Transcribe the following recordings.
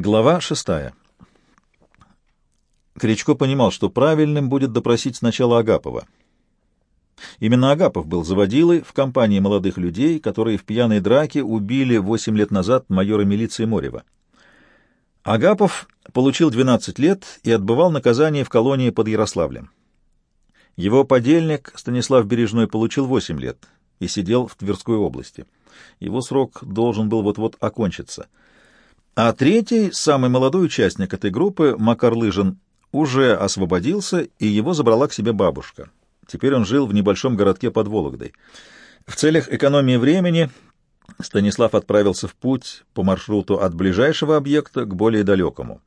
Глава шестая. Кричко понимал, что правильным будет допросить сначала Агапова. Именно Агапов был заводилой в компании молодых людей, которые в пьяной драке убили восемь лет назад майора милиции Морева. Агапов получил 12 лет и отбывал наказание в колонии под Ярославлем. Его подельник Станислав Бережной получил 8 лет и сидел в Тверской области. Его срок должен был вот-вот окончиться — а третий, самый молодой участник этой группы, Макар Лыжин, уже освободился, и его забрала к себе бабушка. Теперь он жил в небольшом городке под Вологдой. В целях экономии времени Станислав отправился в путь по маршруту от ближайшего объекта к более далекому.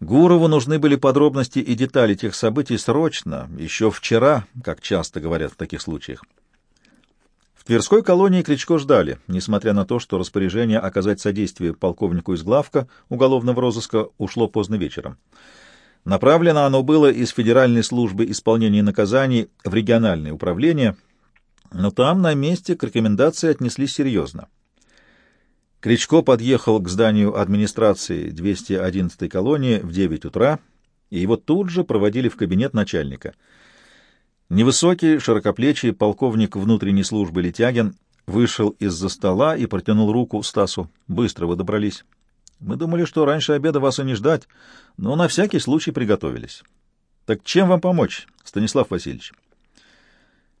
Гурову нужны были подробности и детали тех событий срочно, еще вчера, как часто говорят в таких случаях. Тверской колонии Кричко ждали, несмотря на то, что распоряжение оказать содействие полковнику из главка уголовного розыска ушло поздно вечером. Направлено оно было из Федеральной службы исполнения наказаний в региональное управление, но там на месте к рекомендации отнеслись серьезно. Кричко подъехал к зданию администрации 211-й колонии в 9 утра, и его тут же проводили в кабинет начальника — Невысокий, широкоплечий полковник внутренней службы Летягин вышел из-за стола и протянул руку Стасу. «Быстро вы добрались. Мы думали, что раньше обеда вас и не ждать, но на всякий случай приготовились. Так чем вам помочь, Станислав Васильевич?»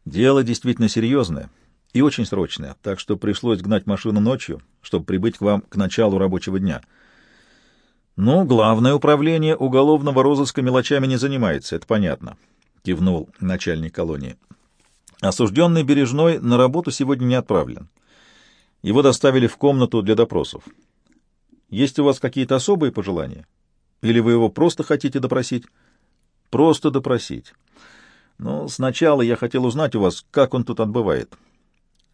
«Дело действительно серьезное и очень срочное, так что пришлось гнать машину ночью, чтобы прибыть к вам к началу рабочего дня». «Ну, главное управление уголовного розыска мелочами не занимается, это понятно». — кивнул начальник колонии. Осужденный Бережной на работу сегодня не отправлен. Его доставили в комнату для допросов. Есть у вас какие-то особые пожелания? Или вы его просто хотите допросить? Просто допросить. Но сначала я хотел узнать у вас, как он тут отбывает.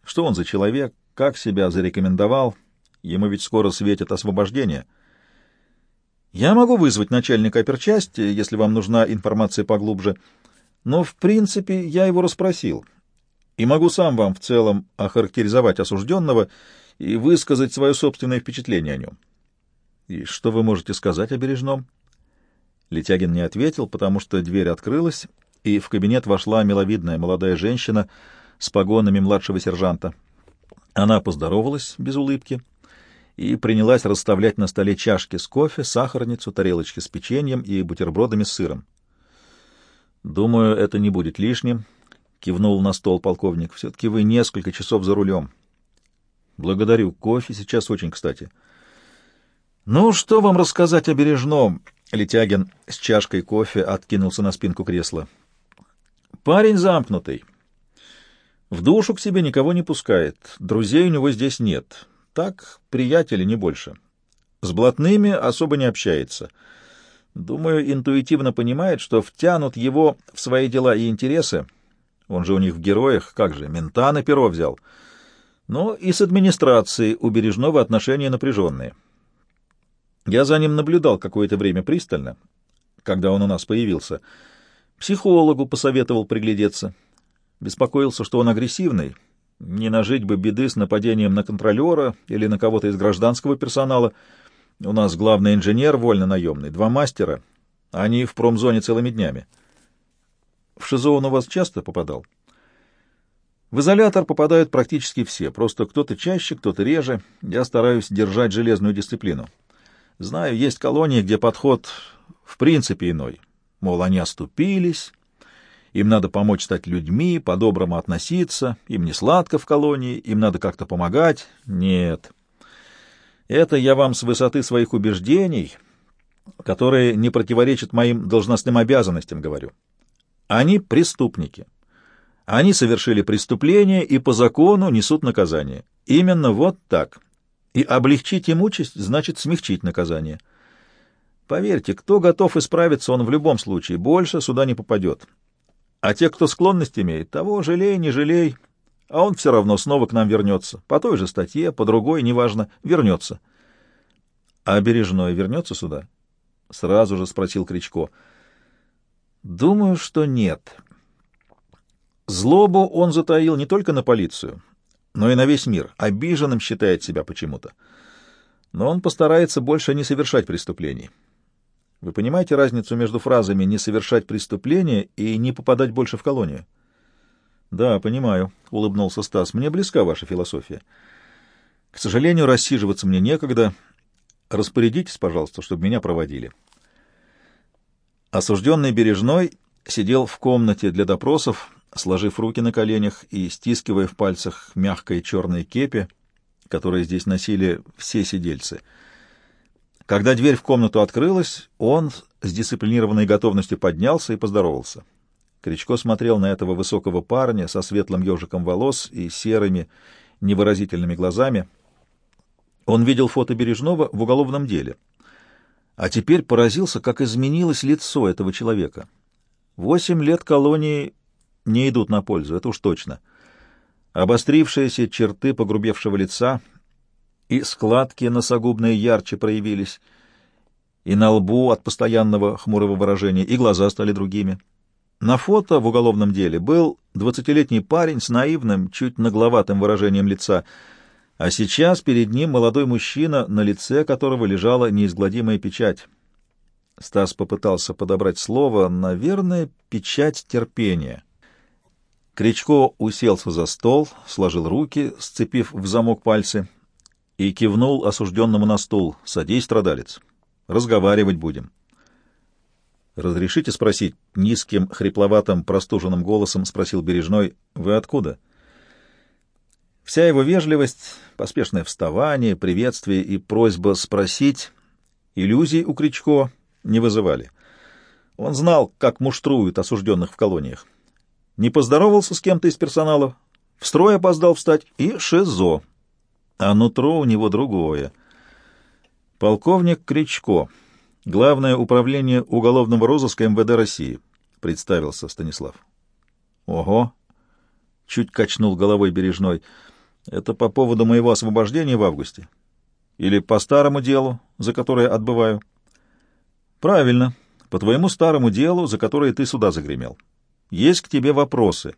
Что он за человек, как себя зарекомендовал? Ему ведь скоро светит освобождение. Я могу вызвать начальника оперчасти, если вам нужна информация поглубже, — но, в принципе, я его расспросил, и могу сам вам в целом охарактеризовать осужденного и высказать свое собственное впечатление о нем. И что вы можете сказать о Бережном? Летягин не ответил, потому что дверь открылась, и в кабинет вошла миловидная молодая женщина с погонами младшего сержанта. Она поздоровалась без улыбки и принялась расставлять на столе чашки с кофе, сахарницу, тарелочки с печеньем и бутербродами с сыром. Думаю, это не будет лишним, кивнул на стол полковник. Все-таки вы несколько часов за рулем. Благодарю. Кофе сейчас очень кстати. Ну, что вам рассказать о Бережном? Летягин с чашкой кофе откинулся на спинку кресла. Парень замкнутый. В душу к себе никого не пускает. Друзей у него здесь нет. Так, приятели, не больше. С блатными особо не общается. — Думаю, интуитивно понимает, что втянут его в свои дела и интересы. Он же у них в героях, как же, мента на перо взял. Но и с администрацией у Бережного отношения напряженные. Я за ним наблюдал какое-то время пристально, когда он у нас появился. Психологу посоветовал приглядеться. Беспокоился, что он агрессивный. Не нажить бы беды с нападением на контролера или на кого-то из гражданского персонала — у нас главный инженер вольно-наемный, два мастера. Они в промзоне целыми днями. В ШИЗО он у вас часто попадал? В изолятор попадают практически все, просто кто-то чаще, кто-то реже. Я стараюсь держать железную дисциплину. Знаю, есть колонии, где подход в принципе иной. Мол, они оступились, им надо помочь стать людьми, по-доброму относиться, им не сладко в колонии, им надо как-то помогать. Нет. Это я вам с высоты своих убеждений, которые не противоречат моим должностным обязанностям, говорю. Они преступники. Они совершили преступление и по закону несут наказание. Именно вот так. И облегчить им участь значит смягчить наказание. Поверьте, кто готов исправиться, он в любом случае больше сюда не попадет. А те, кто склонность имеет, того жалей, не жалей, а он все равно снова к нам вернется. По той же статье, по другой, неважно, вернется. — А Бережной вернется сюда? — сразу же спросил Кричко. — Думаю, что нет. Злобу он затаил не только на полицию, но и на весь мир. Обиженным считает себя почему-то. но он постарается больше не совершать преступлений. Вы понимаете разницу между фразами «не совершать преступления» и «не попадать больше в колонию»? — Да, понимаю, — улыбнулся Стас. — Мне близка ваша философия. К сожалению, рассиживаться мне некогда. Распорядитесь, пожалуйста, чтобы меня проводили. Осужденный Бережной сидел в комнате для допросов, сложив руки на коленях и стискивая в пальцах мягкой черной кепи, которые здесь носили все сидельцы. Когда дверь в комнату открылась, он с дисциплинированной готовностью поднялся и поздоровался. Кричко смотрел на этого высокого парня со светлым ежиком волос и серыми невыразительными глазами. Он видел фото Бережного в уголовном деле, а теперь поразился, как изменилось лицо этого человека. Восемь лет колонии не идут на пользу, это уж точно. Обострившиеся черты погрубевшего лица и складки носогубные ярче проявились, и на лбу от постоянного хмурого выражения, и глаза стали другими. На фото в уголовном деле был двадцатилетний парень с наивным, чуть нагловатым выражением лица, а сейчас перед ним молодой мужчина, на лице которого лежала неизгладимая печать. Стас попытался подобрать слово, наверное, печать терпения. Кричко уселся за стол, сложил руки, сцепив в замок пальцы, и кивнул осужденному на стул. «Садись, страдалец. Разговаривать будем». «Разрешите спросить?» — низким, хрипловатым, простуженным голосом спросил Бережной. «Вы откуда?» Вся его вежливость, поспешное вставание, приветствие и просьба спросить иллюзий у Кричко не вызывали. Он знал, как муштруют осужденных в колониях не поздоровался с кем-то из персонала, в строй опоздал встать и ШИЗО. А нутро у него другое. Полковник Кричко, Главное управление уголовного розыска МВД России, представился Станислав. Ого! Чуть качнул головой Бережной. Это по поводу моего освобождения в августе? Или по старому делу, за которое отбываю? Правильно, по твоему старому делу, за которое ты сюда загремел. Есть к тебе вопросы.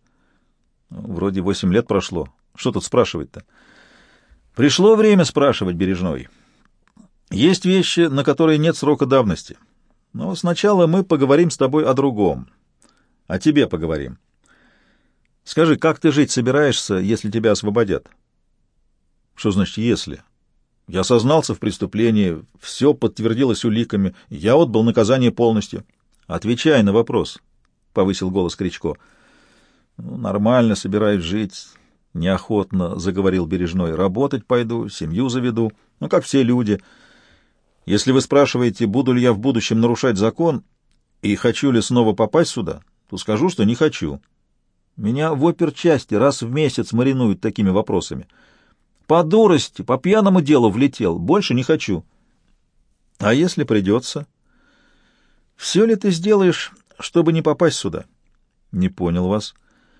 Вроде восемь лет прошло. Что тут спрашивать-то? Пришло время спрашивать, Бережной. Есть вещи, на которые нет срока давности. Но сначала мы поговорим с тобой о другом. О тебе поговорим. Скажи, как ты жить собираешься, если тебя освободят? Что значит «если»? Я сознался в преступлении, все подтвердилось уликами, я отбыл наказание полностью. Отвечай на вопрос повысил голос Кричко. Ну, нормально собираюсь жить, неохотно заговорил Бережной. Работать пойду, семью заведу, ну, как все люди. Если вы спрашиваете, буду ли я в будущем нарушать закон и хочу ли снова попасть сюда, то скажу, что не хочу. Меня в оперчасти раз в месяц маринуют такими вопросами. По дурости, по пьяному делу влетел, больше не хочу. А если придется? Все ли ты сделаешь, чтобы не попасть сюда. — Не понял вас.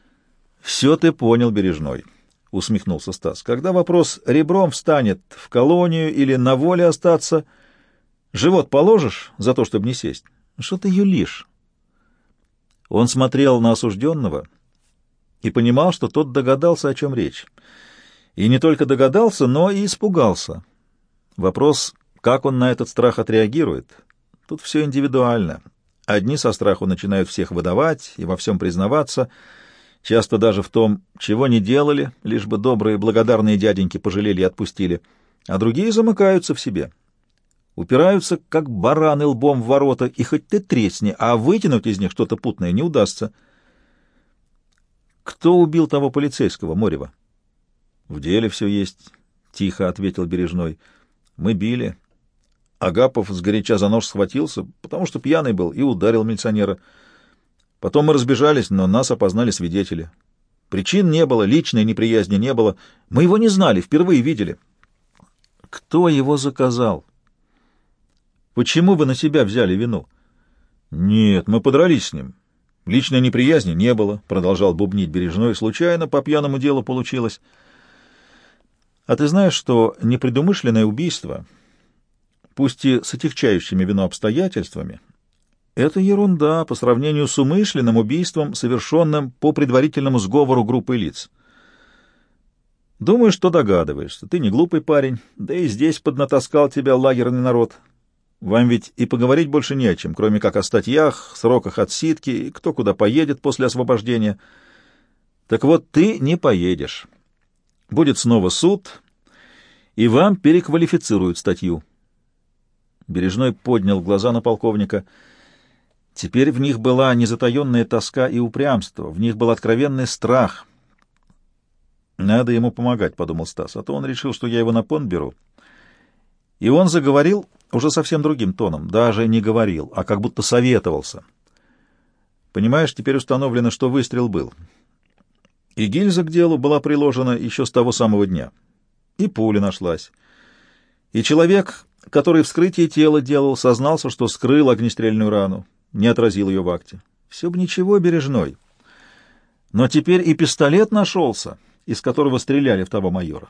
— Все ты понял, Бережной, — усмехнулся Стас. — Когда вопрос ребром встанет в колонию или на воле остаться, живот положишь за то, чтобы не сесть? Что ты юлишь? Он смотрел на осужденного и понимал, что тот догадался, о чем речь. И не только догадался, но и испугался. Вопрос, как он на этот страх отреагирует, тут все индивидуально. Одни со страху начинают всех выдавать и во всем признаваться, часто даже в том, чего не делали, лишь бы добрые благодарные дяденьки пожалели и отпустили, а другие замыкаются в себе. Упираются, как бараны лбом в ворота, и хоть ты тресни, а вытянуть из них что-то путное не удастся. Кто убил того полицейского, Морева? — В деле все есть, — тихо ответил Бережной. — Мы били, Агапов сгоряча за нож схватился, потому что пьяный был, и ударил милиционера. Потом мы разбежались, но нас опознали свидетели. Причин не было, личной неприязни не было. Мы его не знали, впервые видели. Кто его заказал? Почему вы на себя взяли вину? Нет, мы подрались с ним. Личной неприязни не было, продолжал бубнить Бережной. Случайно по пьяному делу получилось. А ты знаешь, что непредумышленное убийство пусть и с отягчающими вину обстоятельствами, это ерунда по сравнению с умышленным убийством, совершенным по предварительному сговору группы лиц. Думаю, что догадываешься. Ты не глупый парень, да и здесь поднатаскал тебя лагерный народ. Вам ведь и поговорить больше не о чем, кроме как о статьях, сроках отсидки и кто куда поедет после освобождения. Так вот, ты не поедешь. Будет снова суд, и вам переквалифицируют статью. Бережной поднял глаза на полковника. Теперь в них была незатаенная тоска и упрямство, в них был откровенный страх. «Надо ему помогать», — подумал Стас, — «а то он решил, что я его на понт беру». И он заговорил уже совсем другим тоном, даже не говорил, а как будто советовался. Понимаешь, теперь установлено, что выстрел был. И гильза к делу была приложена еще с того самого дня. И пуля нашлась. И человек, который вскрытие тела делал, сознался, что скрыл огнестрельную рану, не отразил ее в акте. Все бы ничего, бережной. Но теперь и пистолет нашелся, из которого стреляли в того майора.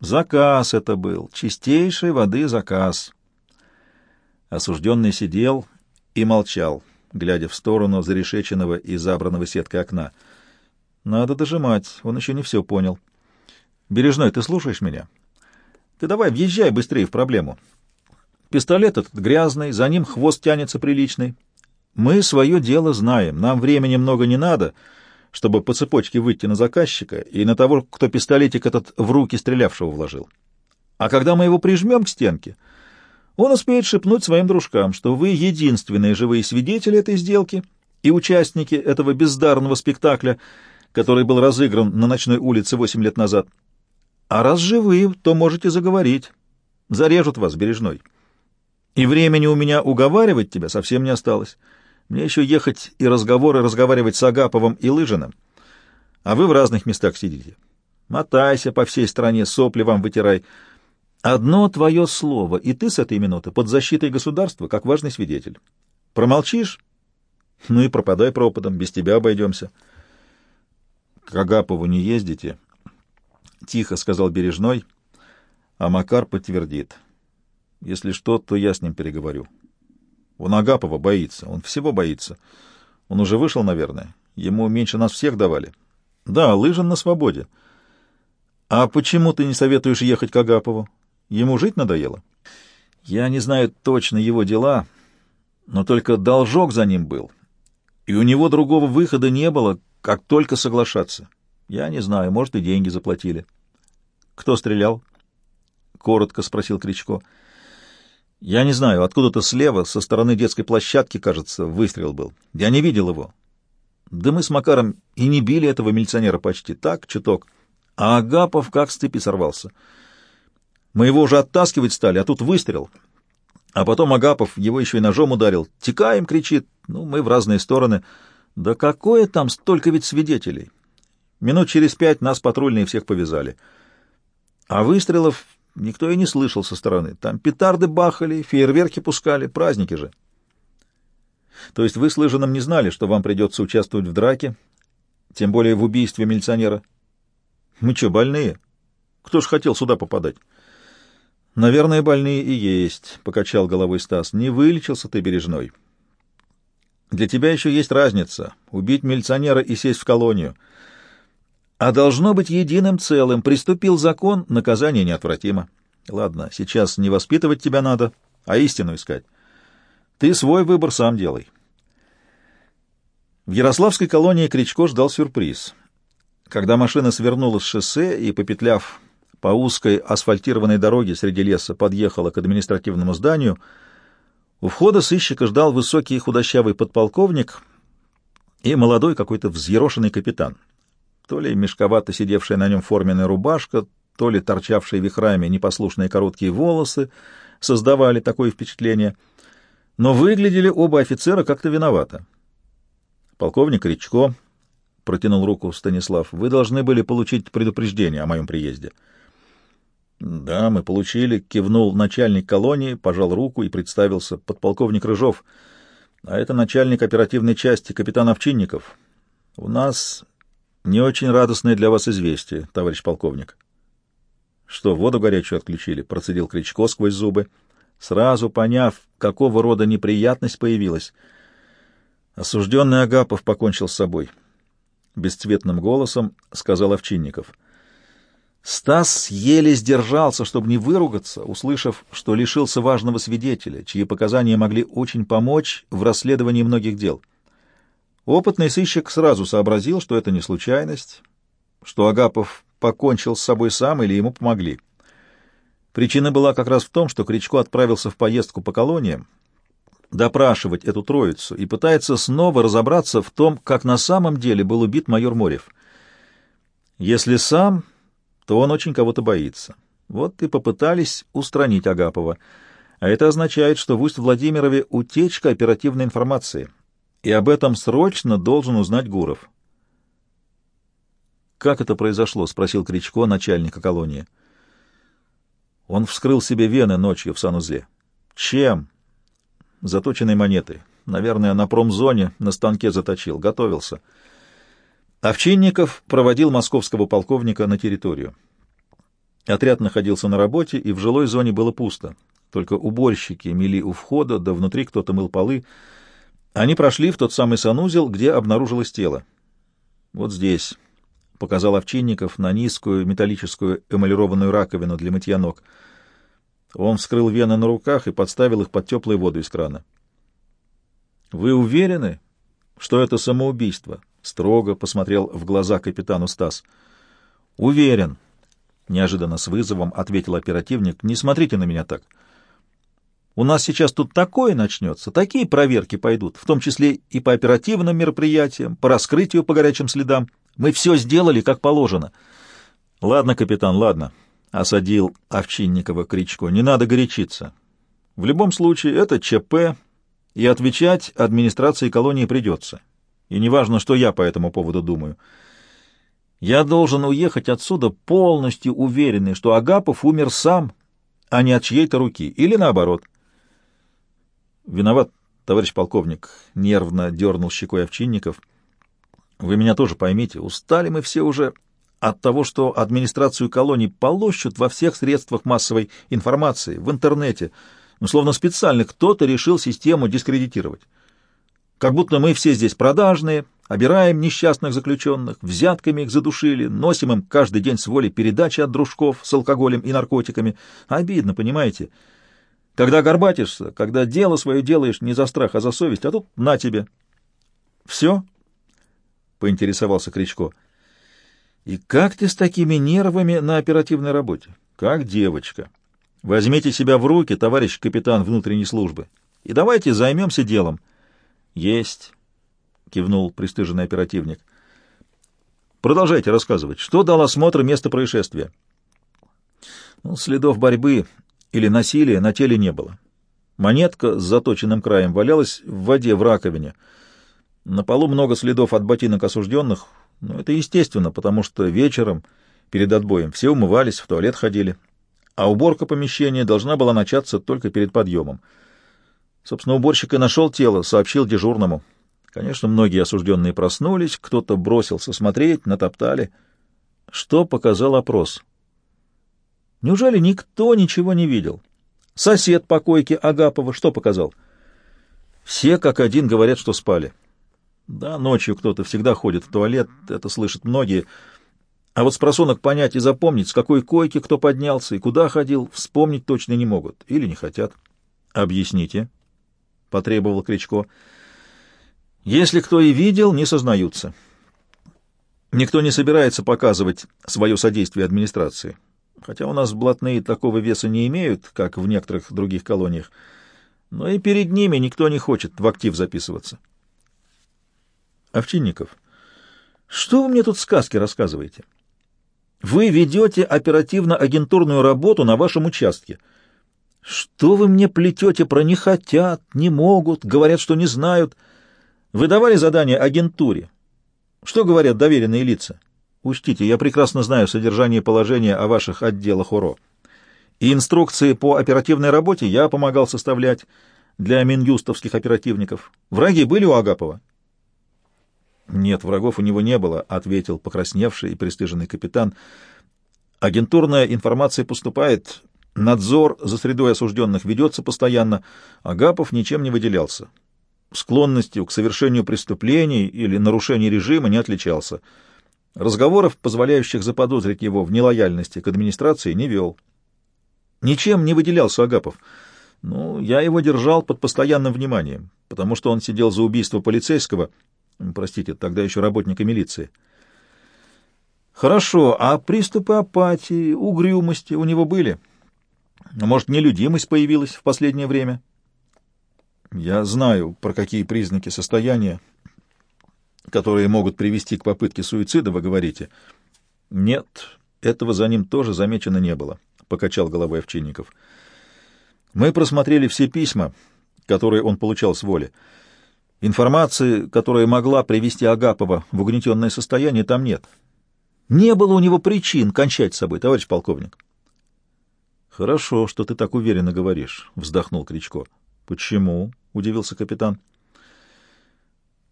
Заказ это был, чистейшей воды заказ. Осужденный сидел и молчал, глядя в сторону зарешеченного и забранного сеткой окна. Надо дожимать, он еще не все понял. Бережной, ты слушаешь меня? Ты давай въезжай быстрее в проблему. Пистолет этот грязный, за ним хвост тянется приличный. Мы свое дело знаем, нам времени много не надо, чтобы по цепочке выйти на заказчика и на того, кто пистолетик этот в руки стрелявшего вложил. А когда мы его прижмем к стенке, он успеет шепнуть своим дружкам, что вы единственные живые свидетели этой сделки и участники этого бездарного спектакля, который был разыгран на ночной улице восемь лет назад. А раз живые, то можете заговорить. Зарежут вас, Бережной. И времени у меня уговаривать тебя совсем не осталось. Мне еще ехать и разговоры разговаривать с Агаповым и Лыжиным. А вы в разных местах сидите. Мотайся по всей стране, сопли вам вытирай. Одно твое слово, и ты с этой минуты под защитой государства, как важный свидетель. Промолчишь? Ну и пропадай пропадом, без тебя обойдемся. К Агапову не ездите? Тихо сказал Бережной, а Макар подтвердит. Если что, то я с ним переговорю. Он Агапова боится, он всего боится. Он уже вышел, наверное. Ему меньше нас всех давали. Да, Лыжин на свободе. А почему ты не советуешь ехать к Агапову? Ему жить надоело? Я не знаю точно его дела, но только должок за ним был. И у него другого выхода не было, как только соглашаться. Я не знаю, может, и деньги заплатили. Кто стрелял? Коротко спросил Кричко. Я не знаю, откуда-то слева, со стороны детской площадки, кажется, выстрел был. Я не видел его. Да мы с Макаром и не били этого милиционера почти, так, чуток. А Агапов как с цепи сорвался. Мы его уже оттаскивать стали, а тут выстрел. А потом Агапов его еще и ножом ударил. «Текаем!» — кричит. Ну, мы в разные стороны. Да какое там столько ведь свидетелей! Минут через пять нас патрульные всех повязали. А выстрелов никто и не слышал со стороны. Там петарды бахали, фейерверки пускали, праздники же. То есть вы с Лыжиным не знали, что вам придется участвовать в драке, тем более в убийстве милиционера? Мы что, больные? Кто ж хотел сюда попадать? Наверное, больные и есть, — покачал головой Стас. Не вылечился ты бережной. Для тебя еще есть разница — убить милиционера и сесть в колонию. А должно быть единым целым. Приступил закон, наказание неотвратимо. Ладно, сейчас не воспитывать тебя надо, а истину искать. Ты свой выбор сам делай. В Ярославской колонии Кричко ждал сюрприз. Когда машина свернула с шоссе и, попетляв по узкой асфальтированной дороге среди леса подъехала к административному зданию. У входа сыщика ждал высокий худощавый подполковник и молодой какой-то взъерошенный капитан. То ли мешковато сидевшая на нем форменная рубашка, то ли торчавшие вихрами непослушные короткие волосы создавали такое впечатление. Но выглядели оба офицера как-то виновато. Полковник Ричко протянул руку Станислав. «Вы должны были получить предупреждение о моем приезде». Да, мы получили, кивнул начальник колонии, пожал руку и представился подполковник Рыжов. А это начальник оперативной части капитан Овчинников. У нас не очень радостное для вас известие, товарищ полковник. Что, воду горячую отключили? Процедил Кричко сквозь зубы, сразу поняв, какого рода неприятность появилась. Осужденный Агапов покончил с собой. Бесцветным голосом сказал Овчинников — Стас еле сдержался, чтобы не выругаться, услышав, что лишился важного свидетеля, чьи показания могли очень помочь в расследовании многих дел. Опытный сыщик сразу сообразил, что это не случайность, что Агапов покончил с собой сам или ему помогли. Причина была как раз в том, что Кричко отправился в поездку по колониям, допрашивать эту троицу и пытается снова разобраться в том, как на самом деле был убит майор Морев. Если сам то он очень кого-то боится. Вот и попытались устранить Агапова. А это означает, что в Усть-Владимирове утечка оперативной информации, и об этом срочно должен узнать Гуров. «Как это произошло?» — спросил Кричко, начальника колонии. Он вскрыл себе вены ночью в санузле. «Чем?» «Заточенной монетой. Наверное, на промзоне на станке заточил. Готовился». Овчинников проводил московского полковника на территорию. Отряд находился на работе, и в жилой зоне было пусто. Только уборщики мели у входа, да внутри кто-то мыл полы. Они прошли в тот самый санузел, где обнаружилось тело. «Вот здесь», — показал Овчинников на низкую металлическую эмалированную раковину для мытья ног. Он вскрыл вены на руках и подставил их под теплую воду из крана. «Вы уверены, что это самоубийство?» Строго посмотрел в глаза капитану Стас. «Уверен», — неожиданно с вызовом ответил оперативник. «Не смотрите на меня так. У нас сейчас тут такое начнется, такие проверки пойдут, в том числе и по оперативным мероприятиям, по раскрытию по горячим следам. Мы все сделали, как положено». «Ладно, капитан, ладно», — осадил Овчинникова Кричко. «Не надо горячиться. В любом случае, это ЧП, и отвечать администрации колонии придется и неважно, что я по этому поводу думаю. Я должен уехать отсюда полностью уверенный, что Агапов умер сам, а не от чьей-то руки, или наоборот. Виноват, товарищ полковник, нервно дернул щекой Овчинников. Вы меня тоже поймите, устали мы все уже от того, что администрацию колоний полощут во всех средствах массовой информации, в интернете, ну, словно специально кто-то решил систему дискредитировать. Как будто мы все здесь продажные, обираем несчастных заключенных, взятками их задушили, носим им каждый день с воли передачи от дружков с алкоголем и наркотиками. Обидно, понимаете? Когда горбатишься, когда дело свое делаешь не за страх, а за совесть, а тут на тебе. — Все? — поинтересовался Кричко. — И как ты с такими нервами на оперативной работе? Как девочка. Возьмите себя в руки, товарищ капитан внутренней службы, и давайте займемся делом. — есть, кивнул пристыженный оперативник. Продолжайте рассказывать. Что дал осмотр места происшествия? Ну, следов борьбы или насилия на теле не было. Монетка с заточенным краем валялась в воде в раковине. На полу много следов от ботинок осужденных. Но это естественно, потому что вечером перед отбоем все умывались, в туалет ходили. А уборка помещения должна была начаться только перед подъемом. Собственно, уборщик и нашел тело, сообщил дежурному. Конечно, многие осужденные проснулись, кто-то бросился смотреть, натоптали. Что показал опрос? Неужели никто ничего не видел? Сосед по койке Агапова что показал? Все как один говорят, что спали. Да, ночью кто-то всегда ходит в туалет, это слышат многие. А вот с просонок понять и запомнить, с какой койки кто поднялся и куда ходил, вспомнить точно не могут или не хотят. Объясните. — потребовал Кричко. «Если кто и видел, не сознаются. Никто не собирается показывать свое содействие администрации, хотя у нас блатные такого веса не имеют, как в некоторых других колониях, но и перед ними никто не хочет в актив записываться». «Овчинников, что вы мне тут сказки рассказываете?» «Вы ведете оперативно-агентурную работу на вашем участке». Что вы мне плетете про «не хотят», «не могут», говорят, что не знают? Вы давали задание агентуре? Что говорят доверенные лица? Учтите, я прекрасно знаю содержание положения о ваших отделах УРО. И инструкции по оперативной работе я помогал составлять для минюстовских оперативников. Враги были у Агапова? Нет, врагов у него не было, — ответил покрасневший и пристыженный капитан. Агентурная информация поступает, Надзор за средой осужденных ведется постоянно, Агапов ничем не выделялся. Склонностью к совершению преступлений или нарушению режима не отличался. Разговоров, позволяющих заподозрить его в нелояльности к администрации, не вел. Ничем не выделялся Агапов. Ну, я его держал под постоянным вниманием, потому что он сидел за убийство полицейского, простите, тогда еще работника милиции. Хорошо, а приступы апатии, угрюмости у него были? Может, нелюдимость появилась в последнее время? Я знаю, про какие признаки состояния, которые могут привести к попытке суицида, вы говорите. Нет, этого за ним тоже замечено не было, — покачал головой Овчинников. Мы просмотрели все письма, которые он получал с воли. Информации, которая могла привести Агапова в угнетенное состояние, там нет. Не было у него причин кончать с собой, товарищ полковник. Хорошо, что ты так уверенно говоришь, вздохнул Кричко. Почему? удивился капитан.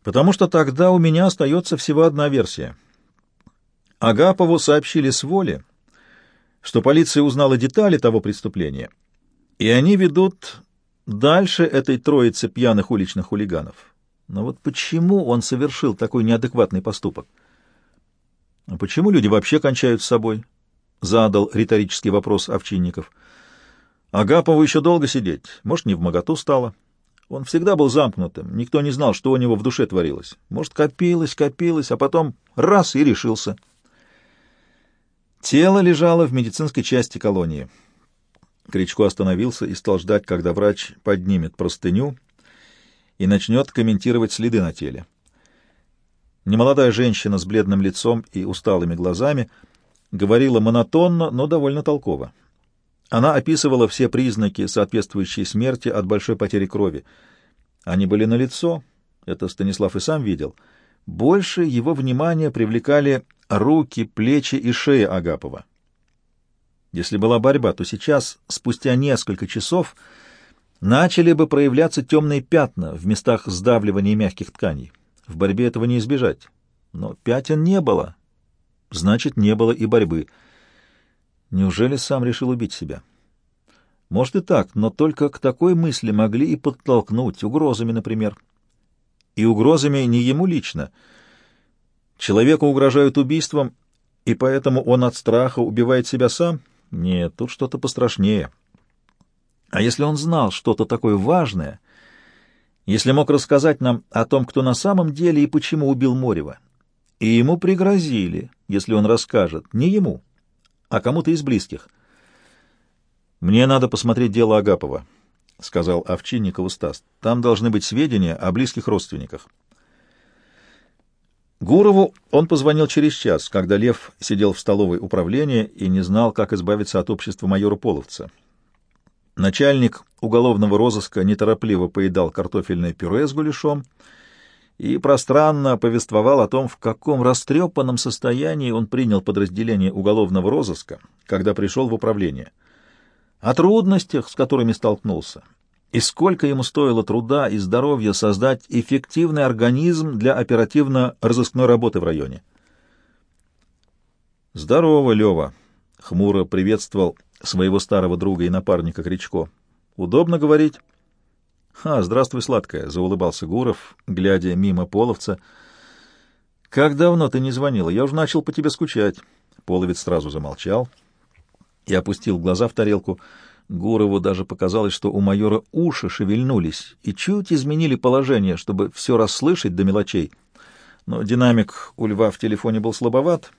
Потому что тогда у меня остается всего одна версия. Агапову сообщили с воли, что полиция узнала детали того преступления — и они ведут дальше этой троицы пьяных уличных хулиганов. Но вот почему он совершил такой неадекватный поступок? А почему люди вообще кончают с собой? Задал риторический вопрос Овчинников. Агапову еще долго сидеть, может, не в моготу стало. Он всегда был замкнутым, никто не знал, что у него в душе творилось. Может, копилось, копилось, а потом раз и решился. Тело лежало в медицинской части колонии. Кричко остановился и стал ждать, когда врач поднимет простыню и начнет комментировать следы на теле. Немолодая женщина с бледным лицом и усталыми глазами говорила монотонно, но довольно толково. Она описывала все признаки, соответствующие смерти от большой потери крови. Они были налицо, это Станислав и сам видел. Больше его внимания привлекали руки, плечи и шея Агапова. Если была борьба, то сейчас, спустя несколько часов, начали бы проявляться темные пятна в местах сдавливания мягких тканей. В борьбе этого не избежать. Но пятен не было. Значит, не было и борьбы. Неужели сам решил убить себя? Может и так, но только к такой мысли могли и подтолкнуть, угрозами, например. И угрозами не ему лично. Человеку угрожают убийством, и поэтому он от страха убивает себя сам — нет, тут что-то пострашнее. А если он знал что-то такое важное, если мог рассказать нам о том, кто на самом деле и почему убил Морева, и ему пригрозили, если он расскажет, не ему, а кому-то из близких. «Мне надо посмотреть дело Агапова», — сказал Овчинникову Стас. «Там должны быть сведения о близких родственниках». Гурову он позвонил через час, когда Лев сидел в столовой управления и не знал, как избавиться от общества майора Половца. Начальник уголовного розыска неторопливо поедал картофельное пюре с гуляшом и пространно повествовал о том, в каком растрепанном состоянии он принял подразделение уголовного розыска, когда пришел в управление, о трудностях, с которыми столкнулся, и сколько ему стоило труда и здоровья создать эффективный организм для оперативно-розыскной работы в районе. «Здорово, Лева!» — хмуро приветствовал своего старого друга и напарника Кричко. «Удобно говорить?» «А, здравствуй, сладкая!» — заулыбался Гуров, глядя мимо половца. «Как давно ты не звонила? Я уже начал по тебе скучать». Половец сразу замолчал и опустил глаза в тарелку — Гурову даже показалось, что у майора уши шевельнулись и чуть изменили положение, чтобы все расслышать до мелочей. Но динамик у льва в телефоне был слабоват,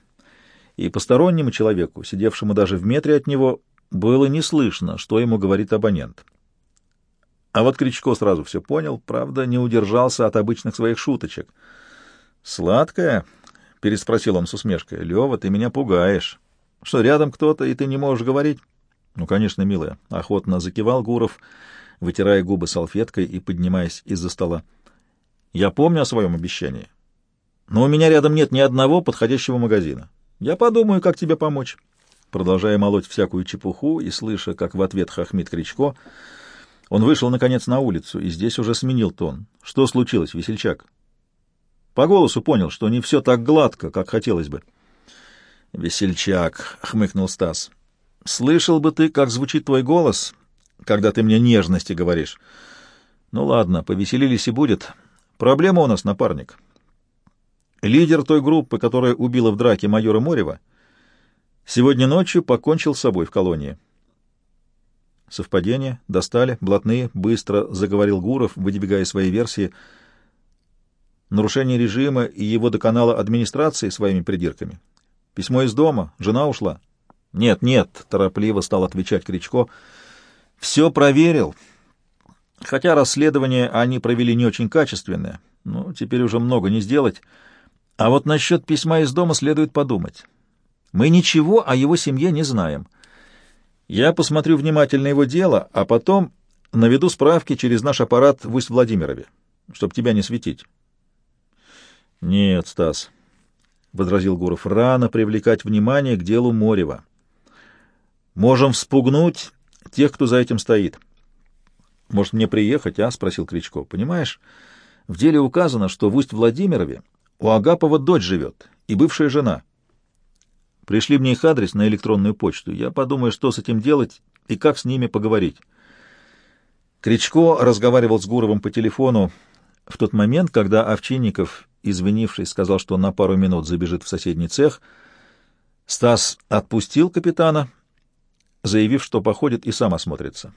и постороннему человеку, сидевшему даже в метре от него, было не слышно, что ему говорит абонент. А вот Кричко сразу все понял, правда, не удержался от обычных своих шуточек. «Сладкая?» — переспросил он с усмешкой. «Лева, ты меня пугаешь. Что, рядом кто-то, и ты не можешь говорить?» Ну, конечно, милая, — охотно закивал Гуров, вытирая губы салфеткой и поднимаясь из-за стола. Я помню о своем обещании. Но у меня рядом нет ни одного подходящего магазина. Я подумаю, как тебе помочь. Продолжая молоть всякую чепуху и слыша, как в ответ хохмит Кричко, он вышел, наконец, на улицу и здесь уже сменил тон. Что случилось, весельчак? По голосу понял, что не все так гладко, как хотелось бы. «Весельчак», — хмыкнул Стас. Слышал бы ты, как звучит твой голос, когда ты мне нежности говоришь. Ну ладно, повеселились и будет. Проблема у нас, напарник. Лидер той группы, которая убила в драке майора Морева, сегодня ночью покончил с собой в колонии. Совпадение. Достали. Блатные. Быстро заговорил Гуров, выдвигая свои версии. Нарушение режима и его доконала администрации своими придирками. Письмо из дома. Жена ушла. Нет, нет, торопливо стал отвечать Кричко. Все проверил. Хотя расследование они провели не очень качественное. Ну, теперь уже много не сделать. А вот насчет письма из дома следует подумать. Мы ничего о его семье не знаем. Я посмотрю внимательно его дело, а потом наведу справки через наш аппарат в Усть-Владимирове, чтобы тебя не светить. — Нет, Стас, — возразил Гуров, — рано привлекать внимание к делу Морева. Можем вспугнуть тех, кто за этим стоит. — Может, мне приехать, а? — спросил Кричко. — Понимаешь, в деле указано, что в Усть-Владимирове у Агапова дочь живет и бывшая жена — Пришли мне их адрес на электронную почту. Я подумаю, что с этим делать и как с ними поговорить. Кричко разговаривал с Гуровым по телефону в тот момент, когда Овчинников, извинившись, сказал, что на пару минут забежит в соседний цех. Стас отпустил капитана, заявив, что походит и сам осмотрится.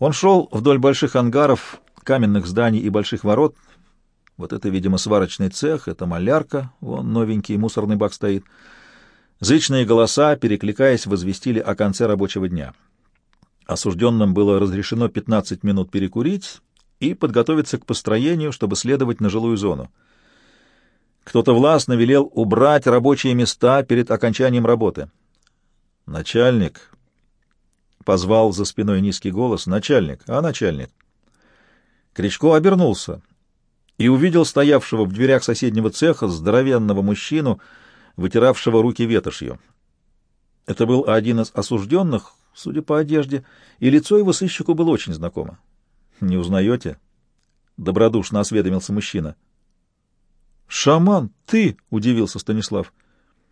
Он шел вдоль больших ангаров, каменных зданий и больших ворот. Вот это, видимо, сварочный цех, это малярка, вон новенький мусорный бак стоит — Зычные голоса, перекликаясь, возвестили о конце рабочего дня. Осужденным было разрешено 15 минут перекурить и подготовиться к построению, чтобы следовать на жилую зону. Кто-то властно велел убрать рабочие места перед окончанием работы. «Начальник!» — позвал за спиной низкий голос. «Начальник! А начальник?» Кричко обернулся и увидел стоявшего в дверях соседнего цеха здоровенного мужчину — вытиравшего руки ветошью. Это был один из осужденных, судя по одежде, и лицо его сыщику было очень знакомо. — Не узнаете? — добродушно осведомился мужчина. — Шаман, ты! — удивился Станислав.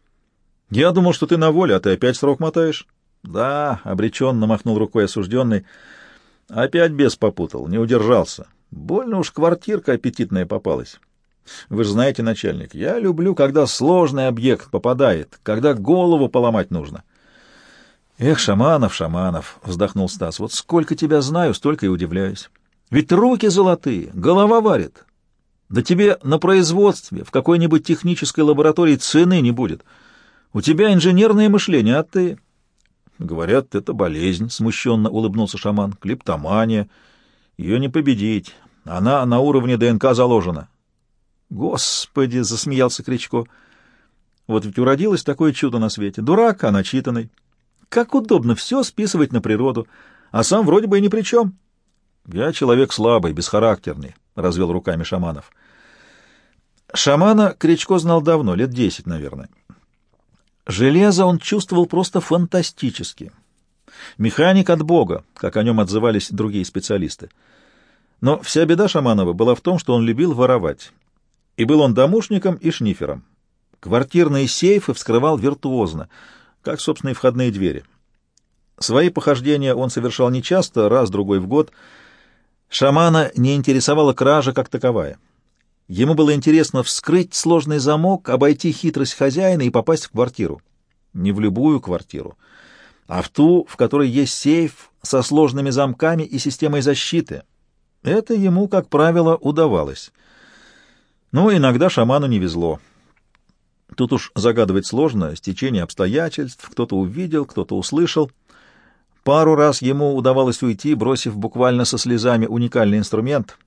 — Я думал, что ты на воле, а ты опять срок мотаешь. — Да, — обреченно махнул рукой осужденный. — Опять бес попутал, не удержался. Больно уж квартирка аппетитная попалась. Вы же знаете, начальник, я люблю, когда сложный объект попадает, когда голову поломать нужно. Эх, Шаманов, Шаманов, вздохнул Стас, вот сколько тебя знаю, столько и удивляюсь. Ведь руки золотые, голова варит. Да тебе на производстве, в какой-нибудь технической лаборатории цены не будет. У тебя инженерное мышление, а ты... Говорят, это болезнь, смущенно улыбнулся шаман. Клептомания. Ее не победить. Она на уровне ДНК заложена. Господи, засмеялся Кричко. Вот ведь уродилось такое чудо на свете. Дурак, а начитанный. Как удобно все списывать на природу, а сам вроде бы и ни при чем. Я человек слабый, бесхарактерный, развел руками шаманов. Шамана Кричко знал давно, лет десять, наверное. Железо он чувствовал просто фантастически. Механик от Бога, как о нем отзывались другие специалисты. Но вся беда Шаманова была в том, что он любил воровать и был он домушником и шнифером. Квартирные сейфы вскрывал виртуозно, как, собственно, и входные двери. Свои похождения он совершал нечасто, раз-другой в год. Шамана не интересовала кража как таковая. Ему было интересно вскрыть сложный замок, обойти хитрость хозяина и попасть в квартиру. Не в любую квартиру, а в ту, в которой есть сейф со сложными замками и системой защиты. Это ему, как правило, удавалось — но иногда шаману не везло. Тут уж загадывать сложно, стечение обстоятельств, кто-то увидел, кто-то услышал. Пару раз ему удавалось уйти, бросив буквально со слезами уникальный инструмент.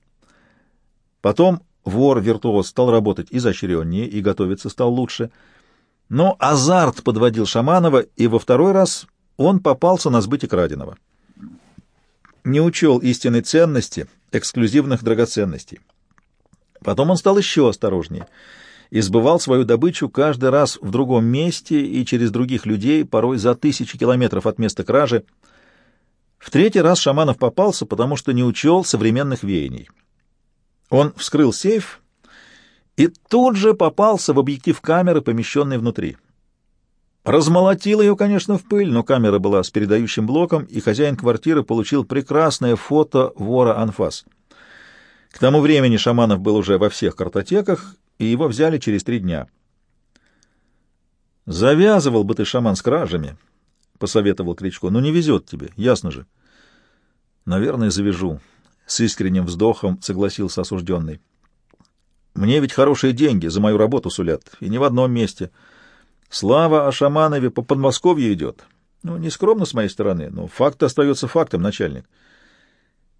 Потом вор-виртуоз стал работать изощреннее и готовиться стал лучше. Но азарт подводил Шаманова, и во второй раз он попался на сбыте краденого. Не учел истинной ценности эксклюзивных драгоценностей. Потом он стал еще осторожнее и сбывал свою добычу каждый раз в другом месте и через других людей, порой за тысячи километров от места кражи. В третий раз Шаманов попался, потому что не учел современных веяний. Он вскрыл сейф и тут же попался в объектив камеры, помещенной внутри. Размолотил ее, конечно, в пыль, но камера была с передающим блоком, и хозяин квартиры получил прекрасное фото вора Анфас — к тому времени Шаманов был уже во всех картотеках и его взяли через три дня. «Завязывал бы ты, шаман, с кражами», — посоветовал Кричко. «Ну, не везет тебе, ясно же». «Наверное, завяжу», — с искренним вздохом согласился осужденный. «Мне ведь хорошие деньги за мою работу сулят, и не в одном месте. Слава о Шаманове по Подмосковью идет. Ну, не скромно с моей стороны, но факт остается фактом, начальник.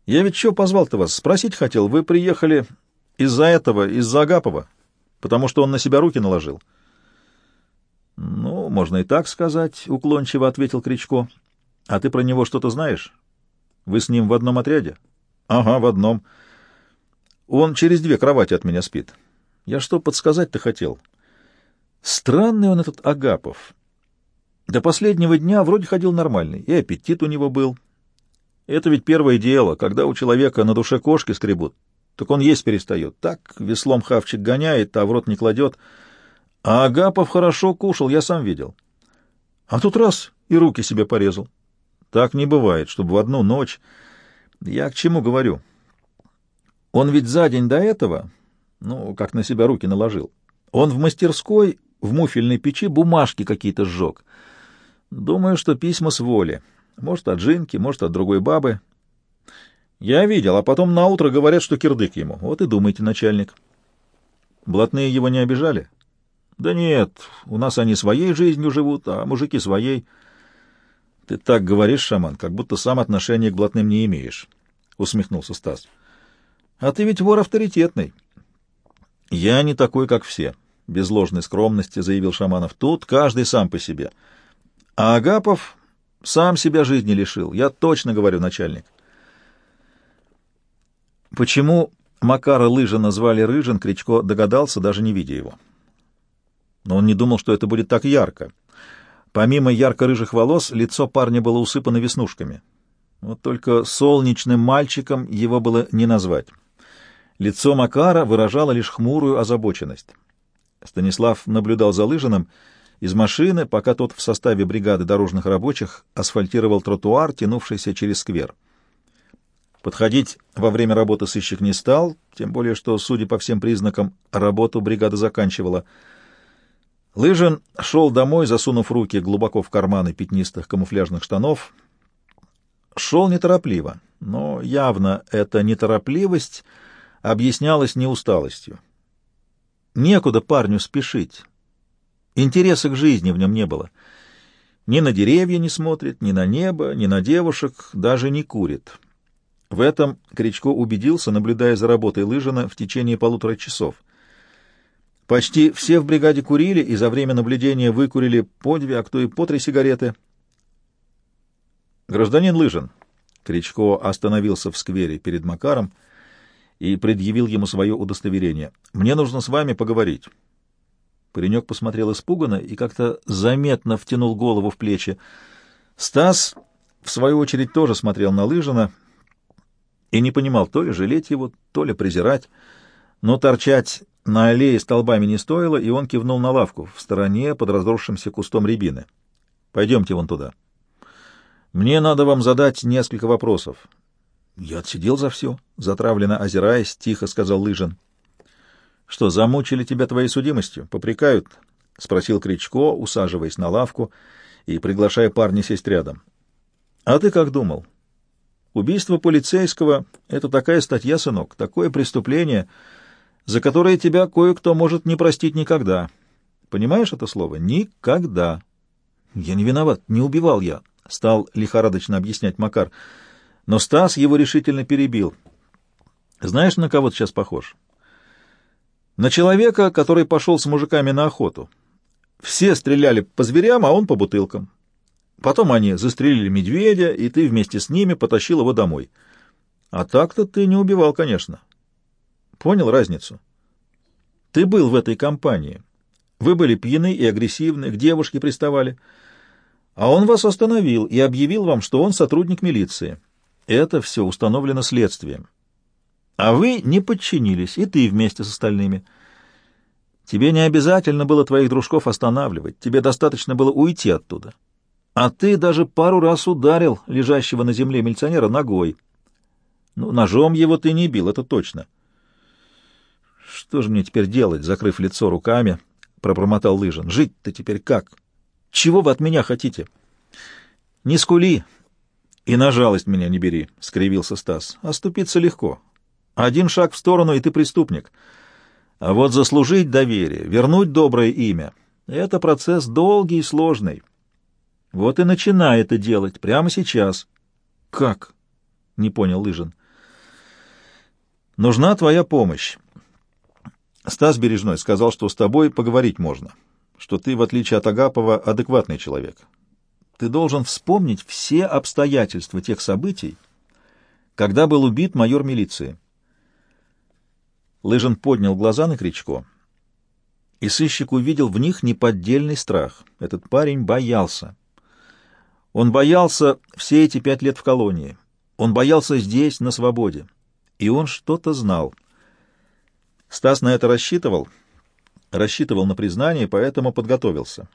Я ведь что позвал-то вас? Спросить хотел. Вы приехали из-за этого, из-за Агапова, потому что он на себя руки наложил». «Ну, можно и так сказать», — уклончиво ответил Кричко. «А ты про него что-то знаешь? Вы с ним в одном отряде?» «Ага, в одном. Он через две кровати от меня спит. Я что подсказать-то хотел? Странный он этот Агапов. До последнего дня вроде ходил нормальный, и аппетит у него был. Это ведь первое дело, когда у человека на душе кошки скребут, так он есть перестает. Так веслом хавчик гоняет, а в рот не кладет». А Агапов хорошо кушал, я сам видел. А тут раз и руки себе порезал. Так не бывает, чтобы в одну ночь... Я к чему говорю? Он ведь за день до этого, ну, как на себя руки наложил, он в мастерской в муфельной печи бумажки какие-то сжег. Думаю, что письма с воли. Может, от Жинки, может, от другой бабы. Я видел, а потом на утро говорят, что кирдык ему. Вот и думайте, начальник. Блатные его не обижали? — да нет, у нас они своей жизнью живут, а мужики своей. Ты так говоришь, шаман, как будто сам отношения к блатным не имеешь, — усмехнулся Стас. А ты ведь вор авторитетный. Я не такой, как все, — без ложной скромности заявил Шаманов. Тут каждый сам по себе. А Агапов сам себя жизни лишил, я точно говорю, начальник. Почему Макара Лыжа назвали Рыжин, Кричко догадался, даже не видя его но он не думал, что это будет так ярко. Помимо ярко-рыжих волос, лицо парня было усыпано веснушками. Вот только солнечным мальчиком его было не назвать. Лицо Макара выражало лишь хмурую озабоченность. Станислав наблюдал за Лыжиным из машины, пока тот в составе бригады дорожных рабочих асфальтировал тротуар, тянувшийся через сквер. Подходить во время работы сыщик не стал, тем более что, судя по всем признакам, работу бригада заканчивала — Лыжин шел домой, засунув руки глубоко в карманы пятнистых камуфляжных штанов. Шел неторопливо, но явно эта неторопливость объяснялась не усталостью. Некуда парню спешить. Интереса к жизни в нем не было. Ни на деревья не смотрит, ни на небо, ни на девушек, даже не курит. В этом Кричко убедился, наблюдая за работой Лыжина в течение полутора часов — Почти все в бригаде курили и за время наблюдения выкурили по две, а кто и по три сигареты. «Гражданин Лыжин», — Кричко остановился в сквере перед Макаром и предъявил ему свое удостоверение, — «мне нужно с вами поговорить». Паренек посмотрел испуганно и как-то заметно втянул голову в плечи. Стас, в свою очередь, тоже смотрел на Лыжина и не понимал, то ли жалеть его, то ли презирать, но торчать на аллее столбами не стоило, и он кивнул на лавку в стороне под разросшимся кустом рябины. «Пойдемте вон туда. Мне надо вам задать несколько вопросов». «Я отсидел за все», — затравленно озираясь, тихо сказал Лыжин. «Что, замучили тебя твоей судимостью? Попрекают?» — спросил Кричко, усаживаясь на лавку и приглашая парня сесть рядом. «А ты как думал? Убийство полицейского — это такая статья, сынок, такое преступление...» за которое тебя кое-кто может не простить никогда. Понимаешь это слово? Никогда. Я не виноват, не убивал я, — стал лихорадочно объяснять Макар. Но Стас его решительно перебил. Знаешь, на кого ты сейчас похож? На человека, который пошел с мужиками на охоту. Все стреляли по зверям, а он по бутылкам. Потом они застрелили медведя, и ты вместе с ними потащил его домой. А так-то ты не убивал, конечно. Понял разницу? Ты был в этой компании. Вы были пьяны и агрессивны, к девушке приставали. А он вас остановил и объявил вам, что он сотрудник милиции. Это все установлено следствием. А вы не подчинились, и ты вместе с остальными. Тебе не обязательно было твоих дружков останавливать, тебе достаточно было уйти оттуда. А ты даже пару раз ударил лежащего на земле милиционера ногой. Ну, ножом его ты не бил, это точно. Что же мне теперь делать, закрыв лицо руками, пробормотал Лыжин. Жить-то теперь как? Чего вы от меня хотите? Не скули и на жалость меня не бери, скривился Стас. Оступиться легко. Один шаг в сторону, и ты преступник. А вот заслужить доверие, вернуть доброе имя — это процесс долгий и сложный. Вот и начинай это делать прямо сейчас. — Как? — не понял Лыжин. — Нужна твоя помощь. Стас Бережной сказал, что с тобой поговорить можно, что ты, в отличие от Агапова, адекватный человек. Ты должен вспомнить все обстоятельства тех событий, когда был убит майор милиции. Лыжин поднял глаза на Кричко, и сыщик увидел в них неподдельный страх. Этот парень боялся. Он боялся все эти пять лет в колонии. Он боялся здесь, на свободе. И он что-то знал. Стас на это рассчитывал. Рассчитывал на признание, поэтому подготовился.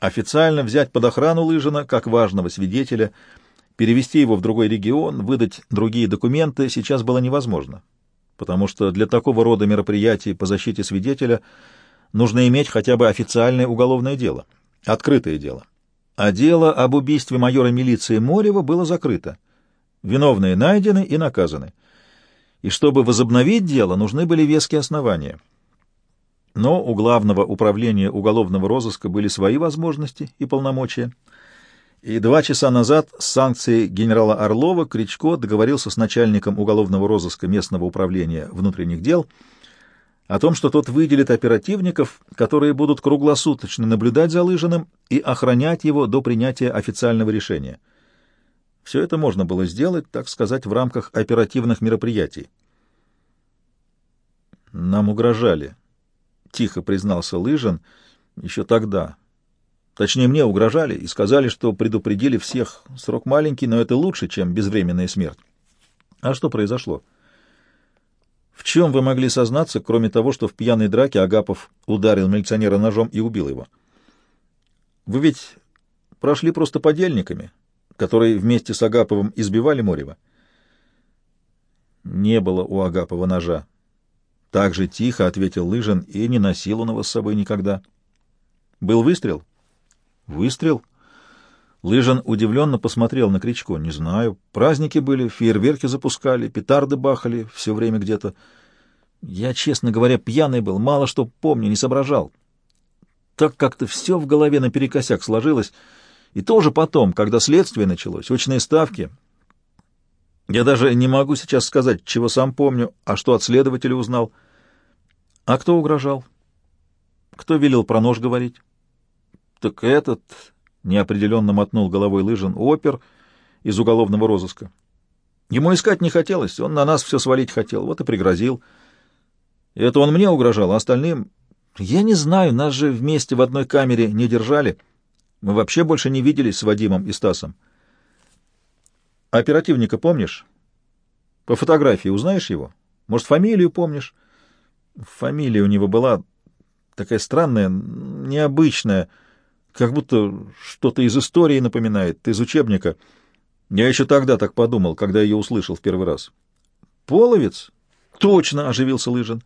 Официально взять под охрану Лыжина, как важного свидетеля, перевести его в другой регион, выдать другие документы сейчас было невозможно потому что для такого рода мероприятий по защите свидетеля нужно иметь хотя бы официальное уголовное дело, открытое дело. А дело об убийстве майора милиции Морева было закрыто. Виновные найдены и наказаны. И чтобы возобновить дело, нужны были веские основания. Но у Главного управления уголовного розыска были свои возможности и полномочия — и два часа назад с санкцией генерала Орлова Кричко договорился с начальником уголовного розыска местного управления внутренних дел о том, что тот выделит оперативников, которые будут круглосуточно наблюдать за Лыжиным и охранять его до принятия официального решения. Все это можно было сделать, так сказать, в рамках оперативных мероприятий. «Нам угрожали», — тихо признался Лыжин еще тогда, — Точнее, мне угрожали и сказали, что предупредили всех. Срок маленький, но это лучше, чем безвременная смерть. А что произошло? В чем вы могли сознаться, кроме того, что в пьяной драке Агапов ударил милиционера ножом и убил его? Вы ведь прошли просто подельниками, которые вместе с Агаповым избивали Морева. Не было у Агапова ножа. Так же тихо ответил Лыжин и не носил он его с собой никогда. Был выстрел? Выстрел? Лыжин удивленно посмотрел на Кричко. Не знаю. Праздники были, фейерверки запускали, петарды бахали все время где-то. Я, честно говоря, пьяный был, мало что помню, не соображал. Так как-то все в голове наперекосяк сложилось. И тоже потом, когда следствие началось, очные ставки. Я даже не могу сейчас сказать, чего сам помню, а что от следователя узнал. А кто угрожал? Кто велел про нож говорить? Так этот, — неопределенно мотнул головой Лыжин, — опер из уголовного розыска. Ему искать не хотелось, он на нас все свалить хотел, вот и пригрозил. Это он мне угрожал, а остальным... Я не знаю, нас же вместе в одной камере не держали. Мы вообще больше не виделись с Вадимом и Стасом. Оперативника помнишь? По фотографии узнаешь его? Может, фамилию помнишь? Фамилия у него была такая странная, необычная — как будто что-то из истории напоминает, из учебника. Я еще тогда так подумал, когда ее услышал в первый раз. «Половец?» «Точно!» — оживился Лыжин.